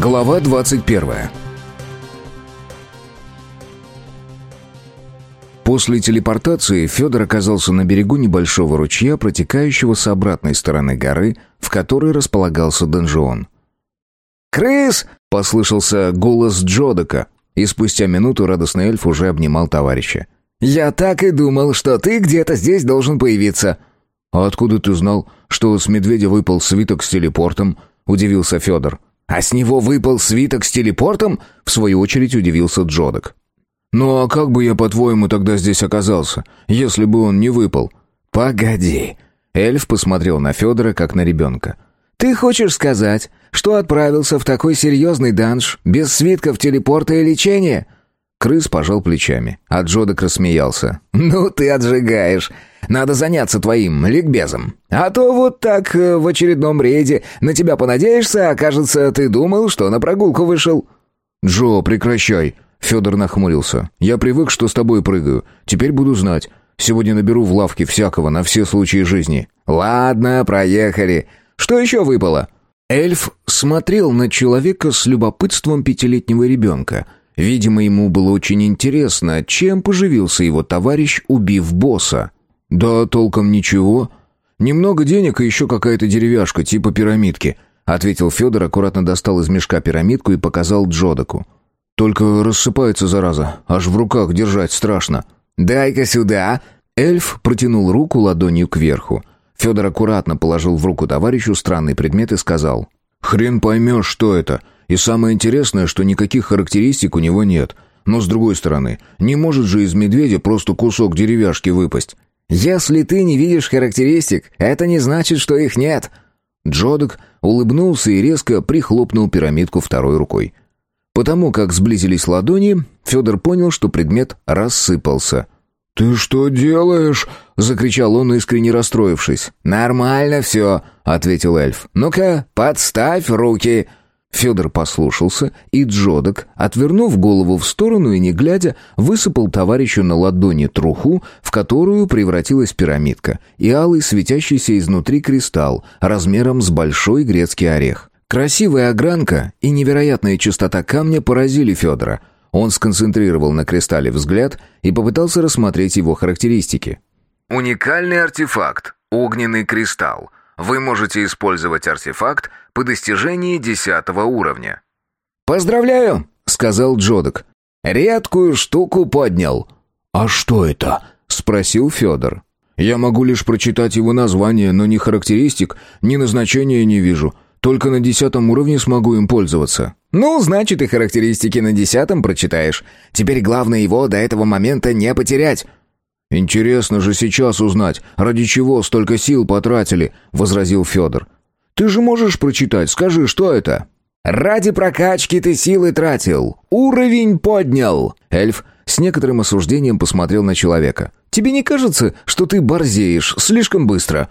Глава 21 После телепортации Федор оказался на берегу небольшого ручья, протекающего с обратной стороны горы, в которой располагался донжион. «Крыс!» — послышался голос Джодека, и спустя минуту радостный эльф уже обнимал товарища. «Я так и думал, что ты где-то здесь должен появиться». «А откуда ты знал, что с медведя выпал свиток с телепортом?» — удивился Федор. «А с него выпал свиток с телепортом?» — в свою очередь удивился Джодок. «Ну а как бы я, по-твоему, тогда здесь оказался, если бы он не выпал?» «Погоди». Эльф посмотрел на Федора, как на ребенка. «Ты хочешь сказать, что отправился в такой серьезный данж, без свитков телепорта и лечения?» Крыс пожал плечами, а Джодок рассмеялся. «Ну ты отжигаешь. Надо заняться твоим ликбезом. А то вот так э, в очередном рейде на тебя понадеешься, а окажется, ты думал, что на прогулку вышел». «Джо, прекращай!» Федор нахмурился. «Я привык, что с тобой прыгаю. Теперь буду знать. Сегодня наберу в лавке всякого на все случаи жизни». «Ладно, проехали. Что еще выпало?» Эльф смотрел на человека с любопытством пятилетнего ребенка — Видимо, ему было очень интересно, чем поживился его товарищ, убив босса. «Да толком ничего. Немного денег и еще какая-то деревяшка, типа пирамидки», ответил Федор, аккуратно достал из мешка пирамидку и показал Джодаку. «Только рассыпается, зараза, аж в руках держать страшно». «Дай-ка сюда!» Эльф протянул руку ладонью кверху. Федор аккуратно положил в руку товарищу странный предмет и сказал. «Хрен поймешь, что это. И самое интересное, что никаких характеристик у него нет. Но с другой стороны, не может же из медведя просто кусок деревяшки выпасть. «Если ты не видишь характеристик, это не значит, что их нет». Джодок улыбнулся и резко прихлопнул пирамидку второй рукой. Потому как сблизились ладони, Федор понял, что предмет рассыпался. «Ты что делаешь?» — закричал он, искренне расстроившись. «Нормально все», — ответил эльф. «Ну-ка, подставь руки». Федор послушался, и Джодок, отвернув голову в сторону и не глядя, высыпал товарищу на ладони труху, в которую превратилась пирамидка, и алый светящийся изнутри кристалл, размером с большой грецкий орех. Красивая огранка и невероятная чистота камня поразили Федора. Он сконцентрировал на кристалле взгляд и попытался рассмотреть его характеристики. Уникальный артефакт. Огненный кристалл. Вы можете использовать артефакт по достижении десятого уровня. «Поздравляю!» — сказал Джодок. «Редкую штуку поднял». «А что это?» — спросил Федор. «Я могу лишь прочитать его название, но ни характеристик, ни назначения не вижу. Только на десятом уровне смогу им пользоваться». «Ну, значит, и характеристики на десятом прочитаешь. Теперь главное его до этого момента не потерять». «Интересно же сейчас узнать, ради чего столько сил потратили», — возразил Федор. «Ты же можешь прочитать, скажи, что это?» «Ради прокачки ты силы тратил. Уровень поднял!» Эльф с некоторым осуждением посмотрел на человека. «Тебе не кажется, что ты борзеешь слишком быстро?»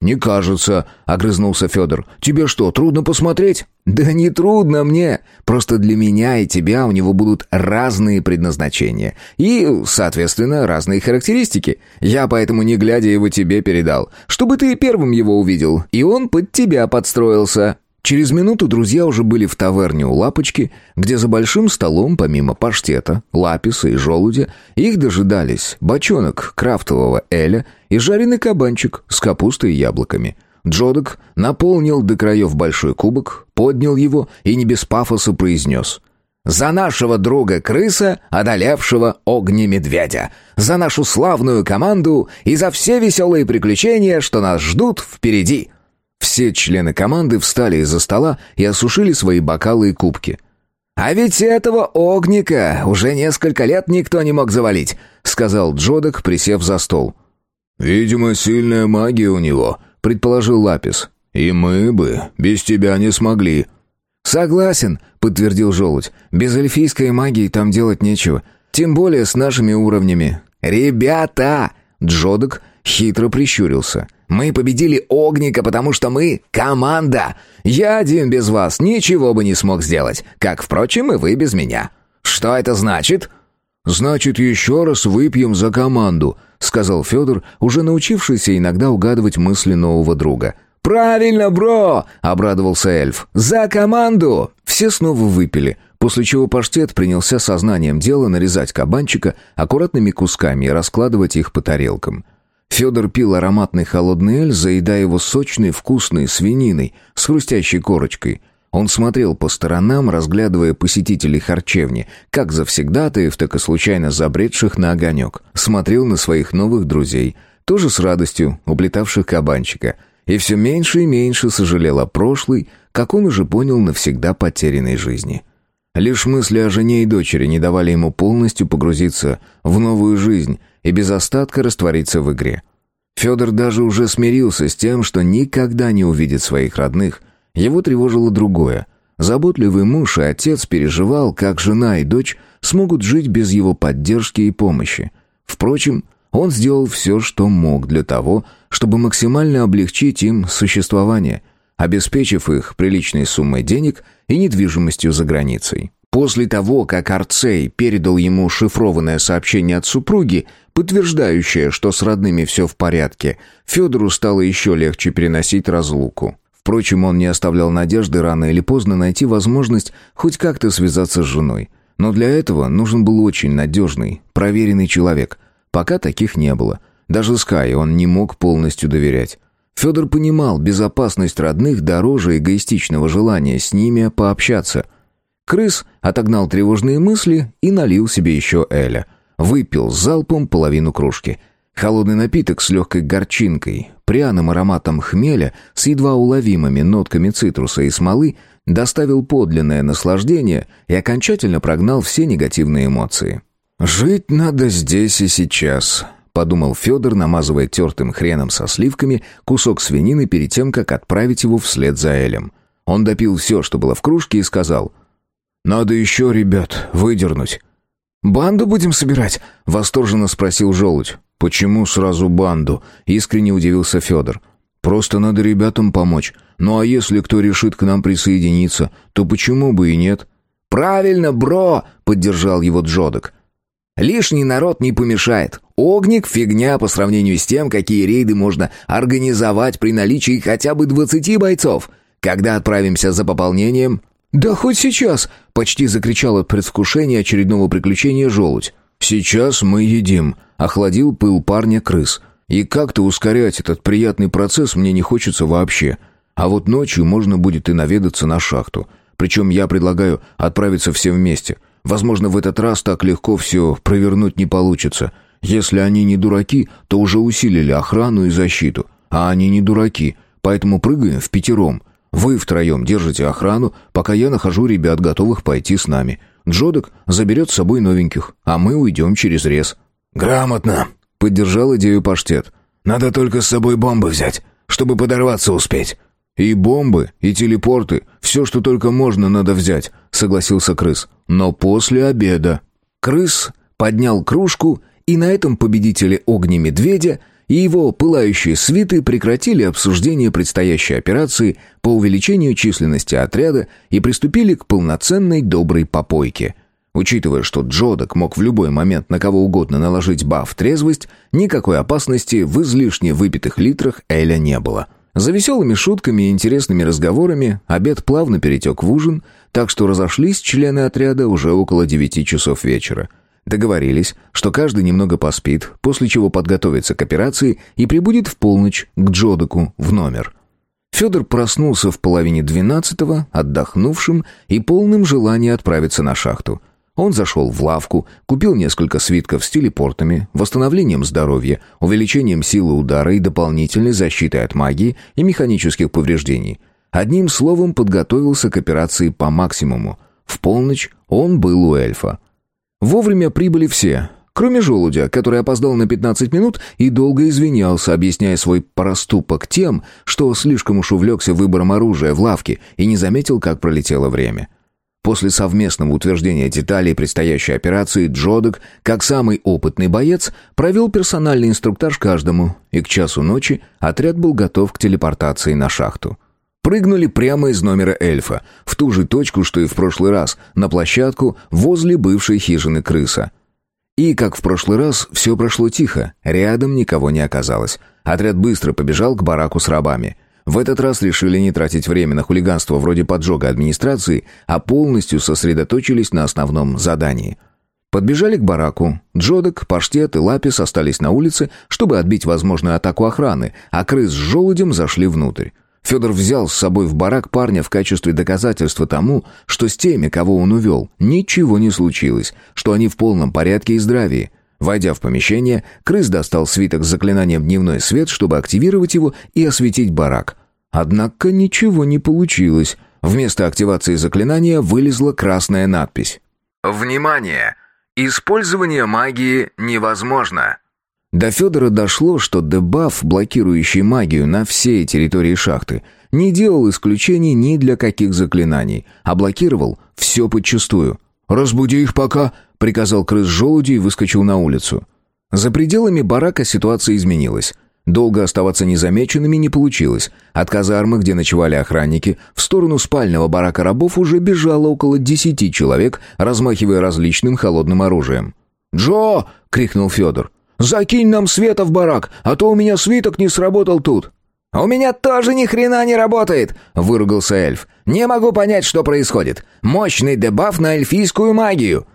«Не кажется», — огрызнулся Федор. «Тебе что, трудно посмотреть?» «Да не трудно мне. Просто для меня и тебя у него будут разные предназначения. И, соответственно, разные характеристики. Я поэтому, не глядя, его тебе передал. Чтобы ты первым его увидел. И он под тебя подстроился». Через минуту друзья уже были в таверне у Лапочки, где за большим столом, помимо паштета, лаписа и желудя, их дожидались бочонок крафтового эля и жареный кабанчик с капустой и яблоками. Джодок наполнил до краев большой кубок, поднял его и не без пафоса произнес «За нашего друга-крыса, одолевшего огня-медведя! За нашу славную команду и за все веселые приключения, что нас ждут впереди!» Все члены команды встали из-за стола и осушили свои бокалы и кубки. «А ведь этого огника уже несколько лет никто не мог завалить», — сказал Джодок, присев за стол. «Видимо, сильная магия у него», — предположил Лапис. «И мы бы без тебя не смогли». «Согласен», — подтвердил Желудь. «Без эльфийской магии там делать нечего. Тем более с нашими уровнями». «Ребята!» — Джодок хитро прищурился. Мы победили Огника, потому что мы — команда. Я один без вас ничего бы не смог сделать, как, впрочем, и вы без меня. Что это значит?» «Значит, еще раз выпьем за команду», — сказал Федор, уже научившийся иногда угадывать мысли нового друга. «Правильно, бро!» — обрадовался эльф. «За команду!» Все снова выпили, после чего паштет принялся сознанием дела нарезать кабанчика аккуратными кусками и раскладывать их по тарелкам. Федор пил ароматный холодный эль, заедая его сочной вкусной свининой с хрустящей корочкой. Он смотрел по сторонам, разглядывая посетителей харчевни, как завсегдатаев, так и случайно забредших на огонек. Смотрел на своих новых друзей, тоже с радостью, уплетавших кабанчика — и все меньше и меньше сожалел о прошлой, как он уже понял, навсегда потерянной жизни. Лишь мысли о жене и дочери не давали ему полностью погрузиться в новую жизнь и без остатка раствориться в игре. Федор даже уже смирился с тем, что никогда не увидит своих родных. Его тревожило другое. Заботливый муж и отец переживал, как жена и дочь смогут жить без его поддержки и помощи. Впрочем, он сделал все, что мог для того, чтобы максимально облегчить им существование, обеспечив их приличной суммой денег и недвижимостью за границей. После того, как Арцей передал ему шифрованное сообщение от супруги, подтверждающее, что с родными все в порядке, Федору стало еще легче переносить разлуку. Впрочем, он не оставлял надежды рано или поздно найти возможность хоть как-то связаться с женой. Но для этого нужен был очень надежный, проверенный человек – Пока таких не было. Даже Скай он не мог полностью доверять. Федор понимал, безопасность родных дороже эгоистичного желания с ними пообщаться. Крыс отогнал тревожные мысли и налил себе еще Эля. Выпил залпом половину кружки. Холодный напиток с легкой горчинкой, пряным ароматом хмеля с едва уловимыми нотками цитруса и смолы доставил подлинное наслаждение и окончательно прогнал все негативные эмоции. «Жить надо здесь и сейчас», — подумал Федор, намазывая тертым хреном со сливками кусок свинины перед тем, как отправить его вслед за Элем. Он допил все, что было в кружке, и сказал, «Надо еще, ребят, выдернуть». «Банду будем собирать?» — восторженно спросил Желудь. «Почему сразу банду?» — искренне удивился Федор. «Просто надо ребятам помочь. Ну а если кто решит к нам присоединиться, то почему бы и нет?» «Правильно, бро!» — поддержал его Джодок. Лишний народ не помешает. Огник — фигня по сравнению с тем, какие рейды можно организовать при наличии хотя бы двадцати бойцов. Когда отправимся за пополнением?» «Да хоть сейчас!» — почти закричал от предвкушения очередного приключения желудь. «Сейчас мы едим», — охладил пыл парня крыс. «И как-то ускорять этот приятный процесс мне не хочется вообще. А вот ночью можно будет и наведаться на шахту. Причем я предлагаю отправиться все вместе — Возможно, в этот раз так легко все провернуть не получится. Если они не дураки, то уже усилили охрану и защиту. А они не дураки, поэтому прыгаем в пятером. Вы втроем держите охрану, пока я нахожу ребят, готовых пойти с нами. Джодок заберет с собой новеньких, а мы уйдем через рез». «Грамотно», — поддержал идею паштет. «Надо только с собой бомбы взять, чтобы подорваться успеть». «И бомбы, и телепорты, все, что только можно, надо взять», — согласился крыс. «Но после обеда». Крыс поднял кружку, и на этом победители огня-медведя и его пылающие свиты прекратили обсуждение предстоящей операции по увеличению численности отряда и приступили к полноценной доброй попойке. Учитывая, что Джодок мог в любой момент на кого угодно наложить баф трезвость, никакой опасности в излишне выпитых литрах Эля не было. — за веселыми шутками и интересными разговорами обед плавно перетек в ужин, так что разошлись члены отряда уже около девяти часов вечера. Договорились, что каждый немного поспит, после чего подготовится к операции и прибудет в полночь к Джодаку в номер. Федор проснулся в половине двенадцатого, отдохнувшим и полным желания отправиться на шахту – он зашел в лавку, купил несколько свитков с телепортами, восстановлением здоровья, увеличением силы удара и дополнительной защитой от магии и механических повреждений. Одним словом, подготовился к операции по максимуму. В полночь он был у эльфа. Вовремя прибыли все, кроме желудя, который опоздал на 15 минут и долго извинялся, объясняя свой проступок тем, что слишком уж увлекся выбором оружия в лавке и не заметил, как пролетело время. — После совместного утверждения деталей предстоящей операции Джодок, как самый опытный боец, провел персональный инструктаж каждому, и к часу ночи отряд был готов к телепортации на шахту. Прыгнули прямо из номера эльфа, в ту же точку, что и в прошлый раз, на площадку возле бывшей хижины крыса. И, как в прошлый раз, все прошло тихо, рядом никого не оказалось. Отряд быстро побежал к бараку с рабами – В этот раз решили не тратить время на хулиганство вроде поджога администрации, а полностью сосредоточились на основном задании. Подбежали к бараку. Джодок, Паштет и Лапис остались на улице, чтобы отбить возможную атаку охраны, а крыс с желудем зашли внутрь. Федор взял с собой в барак парня в качестве доказательства тому, что с теми, кого он увел, ничего не случилось, что они в полном порядке и здравии. Войдя в помещение, крыс достал свиток с заклинанием «Дневной свет», чтобы активировать его и осветить барак. Однако ничего не получилось. Вместо активации заклинания вылезла красная надпись. «Внимание! Использование магии невозможно!» До Федора дошло, что дебаф, блокирующий магию на всей территории шахты, не делал исключений ни для каких заклинаний, а блокировал все подчистую. «Разбуди их пока», — приказал крыс желуди и выскочил на улицу. За пределами барака ситуация изменилась. Долго оставаться незамеченными не получилось. От казармы, где ночевали охранники, в сторону спального барака рабов уже бежало около десяти человек, размахивая различным холодным оружием. «Джо!» — крикнул Федор. Закинь нам света в барак, а то у меня свиток не сработал тут». «У меня тоже ни хрена не работает!» — выругался эльф. «Не могу понять, что происходит. Мощный дебаф на эльфийскую магию!»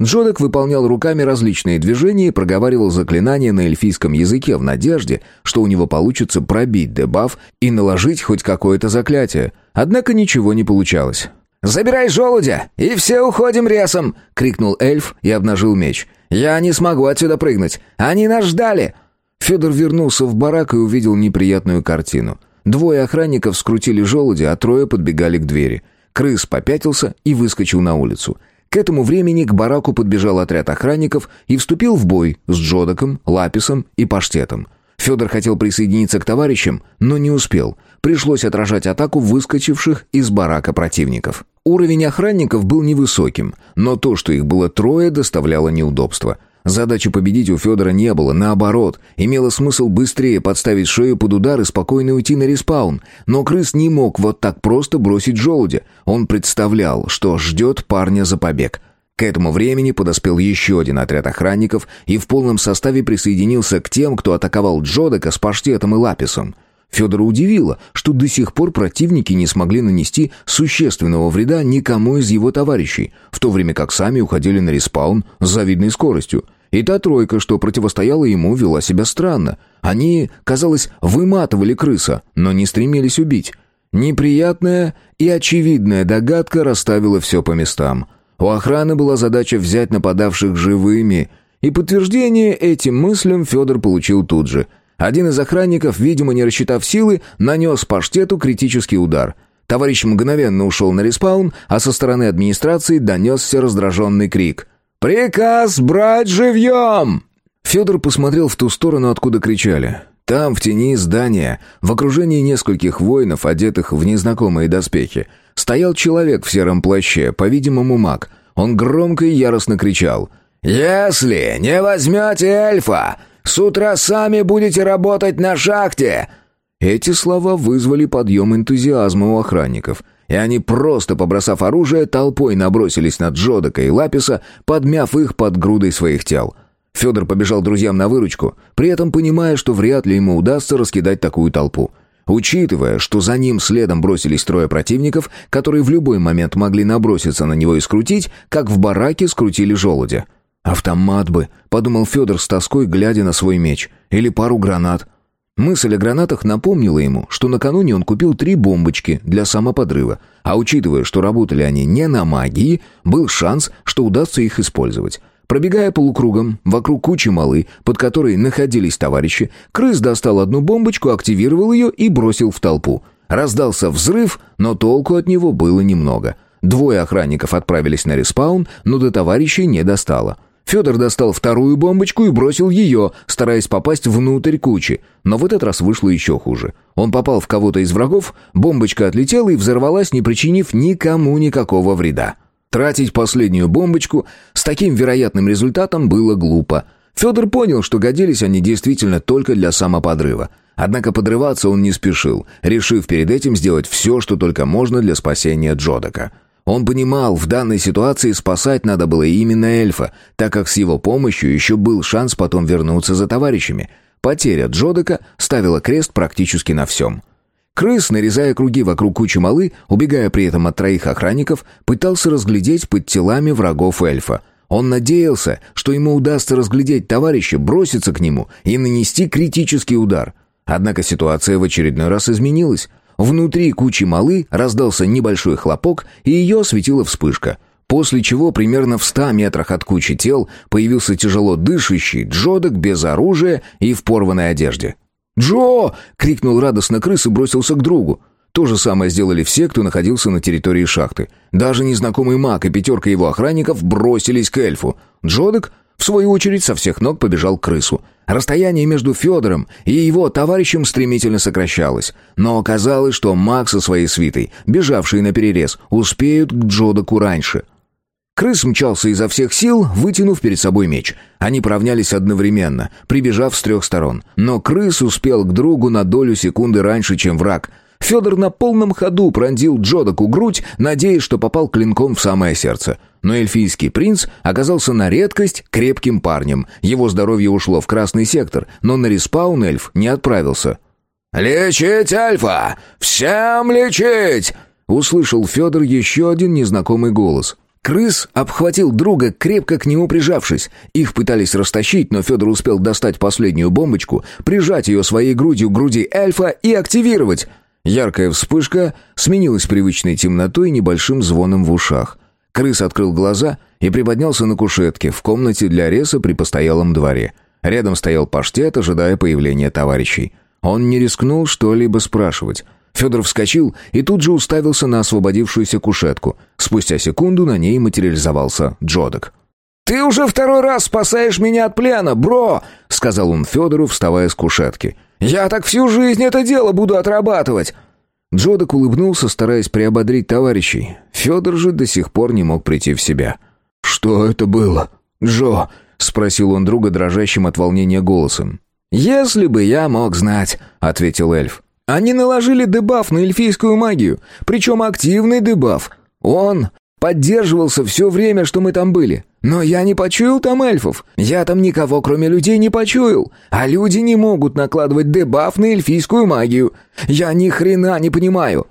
Джодек выполнял руками различные движения и проговаривал заклинания на эльфийском языке в надежде, что у него получится пробить дебаф и наложить хоть какое-то заклятие. Однако ничего не получалось. «Забирай желудя, и все уходим ресом!» — крикнул эльф и обнажил меч. «Я не смогу отсюда прыгнуть! Они нас ждали!» Федор вернулся в барак и увидел неприятную картину. Двое охранников скрутили желудя, а трое подбегали к двери. Крыс попятился и выскочил на улицу. К этому времени к бараку подбежал отряд охранников и вступил в бой с Джодаком, Лаписом и Паштетом. Федор хотел присоединиться к товарищам, но не успел. Пришлось отражать атаку выскочивших из барака противников. Уровень охранников был невысоким, но то, что их было трое, доставляло неудобства. Задачи победить у Федора не было, наоборот, имело смысл быстрее подставить шею под удар и спокойно уйти на респаун. Но крыс не мог вот так просто бросить желудя. Он представлял, что ждет парня за побег. К этому времени подоспел еще один отряд охранников и в полном составе присоединился к тем, кто атаковал Джодека с паштетом и лаписом. Федора удивило, что до сих пор противники не смогли нанести существенного вреда никому из его товарищей, в то время как сами уходили на респаун с завидной скоростью. И та тройка, что противостояла ему, вела себя странно. Они, казалось, выматывали крыса, но не стремились убить. Неприятная и очевидная догадка расставила все по местам. У охраны была задача взять нападавших живыми, и подтверждение этим мыслям Федор получил тут же – один из охранников, видимо, не рассчитав силы, нанес паштету критический удар. Товарищ мгновенно ушел на респаун, а со стороны администрации донесся раздраженный крик. «Приказ брать живьем!» Федор посмотрел в ту сторону, откуда кричали. Там, в тени здания, в окружении нескольких воинов, одетых в незнакомые доспехи, стоял человек в сером плаще, по-видимому, маг. Он громко и яростно кричал. «Если не возьмете эльфа, с утра сами будете работать на шахте!» Эти слова вызвали подъем энтузиазма у охранников, и они, просто побросав оружие, толпой набросились на Джодака и Лаписа, подмяв их под грудой своих тел. Федор побежал друзьям на выручку, при этом понимая, что вряд ли ему удастся раскидать такую толпу. Учитывая, что за ним следом бросились трое противников, которые в любой момент могли наброситься на него и скрутить, как в бараке скрутили желудя. «Автомат бы», — подумал Федор с тоской, глядя на свой меч. «Или пару гранат». Мысль о гранатах напомнила ему, что накануне он купил три бомбочки для самоподрыва, а учитывая, что работали они не на магии, был шанс, что удастся их использовать. Пробегая полукругом вокруг кучи малы, под которой находились товарищи, крыс достал одну бомбочку, активировал ее и бросил в толпу. Раздался взрыв, но толку от него было немного. Двое охранников отправились на респаун, но до товарищей не достало. Федор достал вторую бомбочку и бросил ее, стараясь попасть внутрь кучи. Но в этот раз вышло еще хуже. Он попал в кого-то из врагов, бомбочка отлетела и взорвалась, не причинив никому никакого вреда. Тратить последнюю бомбочку с таким вероятным результатом было глупо. Федор понял, что годились они действительно только для самоподрыва. Однако подрываться он не спешил, решив перед этим сделать все, что только можно для спасения Джодака. Он понимал, в данной ситуации спасать надо было именно эльфа, так как с его помощью еще был шанс потом вернуться за товарищами. Потеря Джодека ставила крест практически на всем. Крыс, нарезая круги вокруг кучи малы, убегая при этом от троих охранников, пытался разглядеть под телами врагов эльфа. Он надеялся, что ему удастся разглядеть товарища, броситься к нему и нанести критический удар. Однако ситуация в очередной раз изменилась. Внутри кучи малы раздался небольшой хлопок, и ее осветила вспышка. После чего примерно в ста метрах от кучи тел появился тяжело дышащий Джодок без оружия и в порванной одежде. «Джо!» — крикнул радостно крыс и бросился к другу. То же самое сделали все, кто находился на территории шахты. Даже незнакомый маг и пятерка его охранников бросились к эльфу. Джодек, в свою очередь, со всех ног побежал к крысу. Расстояние между Федором и его товарищем стремительно сокращалось. Но оказалось, что маг со своей свитой, бежавшие на перерез, успеют к Джодеку раньше — Крыс мчался изо всех сил, вытянув перед собой меч. Они поравнялись одновременно, прибежав с трех сторон. Но крыс успел к другу на долю секунды раньше, чем враг. Федор на полном ходу пронзил Джодаку грудь, надеясь, что попал клинком в самое сердце. Но эльфийский принц оказался на редкость крепким парнем. Его здоровье ушло в красный сектор, но на респаун эльф не отправился. «Лечить, Альфа! Всем лечить!» Услышал Федор еще один незнакомый голос — Крыс обхватил друга, крепко к нему прижавшись. Их пытались растащить, но Федор успел достать последнюю бомбочку, прижать ее своей грудью к груди эльфа и активировать. Яркая вспышка сменилась привычной темнотой и небольшим звоном в ушах. Крыс открыл глаза и приподнялся на кушетке в комнате для реса при постоялом дворе. Рядом стоял паштет, ожидая появления товарищей. Он не рискнул что-либо спрашивать — Федор вскочил и тут же уставился на освободившуюся кушетку. Спустя секунду на ней материализовался Джодок. «Ты уже второй раз спасаешь меня от плена, бро!» — сказал он Федору, вставая с кушетки. «Я так всю жизнь это дело буду отрабатывать!» Джодок улыбнулся, стараясь приободрить товарищей. Федор же до сих пор не мог прийти в себя. «Что это было, Джо?» — спросил он друга дрожащим от волнения голосом. «Если бы я мог знать», — ответил эльф. Они наложили дебаф на эльфийскую магию, причем активный дебаф. Он поддерживался все время, что мы там были. Но я не почуял там эльфов. Я там никого, кроме людей, не почуял. А люди не могут накладывать дебаф на эльфийскую магию. Я ни хрена не понимаю».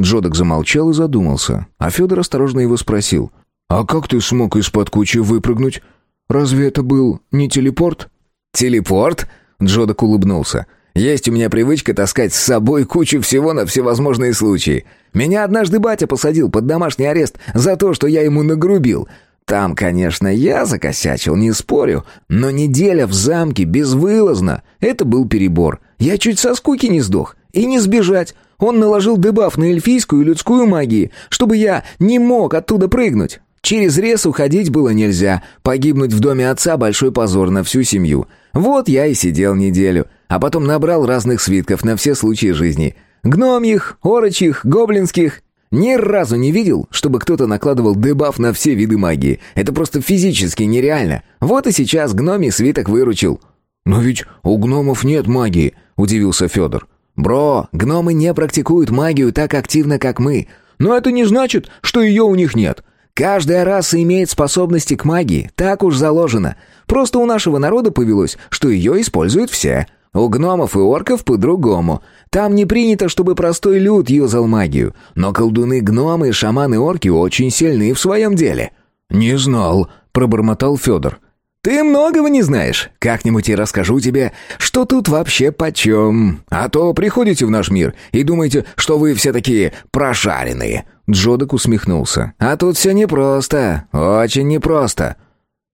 Джодок замолчал и задумался, а Федор осторожно его спросил. «А как ты смог из-под кучи выпрыгнуть? Разве это был не телепорт?» «Телепорт?» Джодок улыбнулся. Есть у меня привычка таскать с собой кучу всего на всевозможные случаи. Меня однажды батя посадил под домашний арест за то, что я ему нагрубил. Там, конечно, я закосячил, не спорю, но неделя в замке безвылазно — это был перебор. Я чуть со скуки не сдох. И не сбежать. Он наложил дебаф на эльфийскую и людскую магии, чтобы я не мог оттуда прыгнуть. Через рез уходить было нельзя. Погибнуть в доме отца — большой позор на всю семью. Вот я и сидел неделю а потом набрал разных свитков на все случаи жизни. Гномьих, орочих, гоблинских. Ни разу не видел, чтобы кто-то накладывал дебаф на все виды магии. Это просто физически нереально. Вот и сейчас гномий свиток выручил. «Но ведь у гномов нет магии», — удивился Федор. «Бро, гномы не практикуют магию так активно, как мы. Но это не значит, что ее у них нет. Каждая раса имеет способности к магии, так уж заложено. Просто у нашего народа повелось, что ее используют все. У гномов и орков по-другому. Там не принято, чтобы простой люд юзал магию. Но колдуны-гномы и шаманы-орки очень сильны в своем деле». «Не знал», — пробормотал Федор. «Ты многого не знаешь. Как-нибудь я расскажу тебе, что тут вообще почем. А то приходите в наш мир и думаете, что вы все такие прошаренные». Джодок усмехнулся. «А тут все непросто. Очень непросто».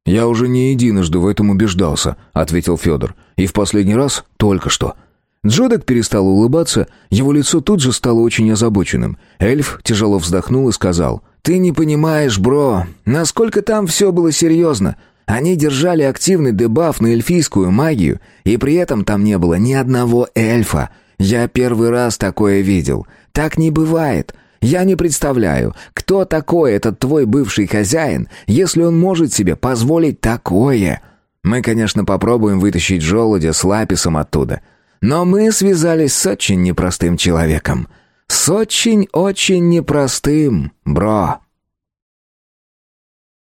«Я уже не единожды в этом убеждался», — ответил Федор. «И в последний раз только что». Джодек перестал улыбаться, его лицо тут же стало очень озабоченным. Эльф тяжело вздохнул и сказал, «Ты не понимаешь, бро, насколько там все было серьезно. Они держали активный дебаф на эльфийскую магию, и при этом там не было ни одного эльфа. Я первый раз такое видел. Так не бывает. Я не представляю, кто такой этот твой бывший хозяин, если он может себе позволить такое. Мы, конечно, попробуем вытащить желудя с лаписом оттуда. Но мы связались с очень непростым человеком. С очень-очень непростым, бро».